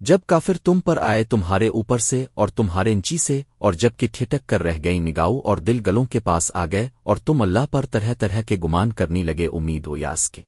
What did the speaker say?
جب کافر تم پر آئے تمہارے اوپر سے اور تمہارے انچی سے اور جبکہ ٹھٹک کر رہ گئی نگاؤ اور دل گلوں کے پاس آ گئے اور تم اللہ پر طرح طرح کے گمان کرنے لگے، امید و یاس کے۔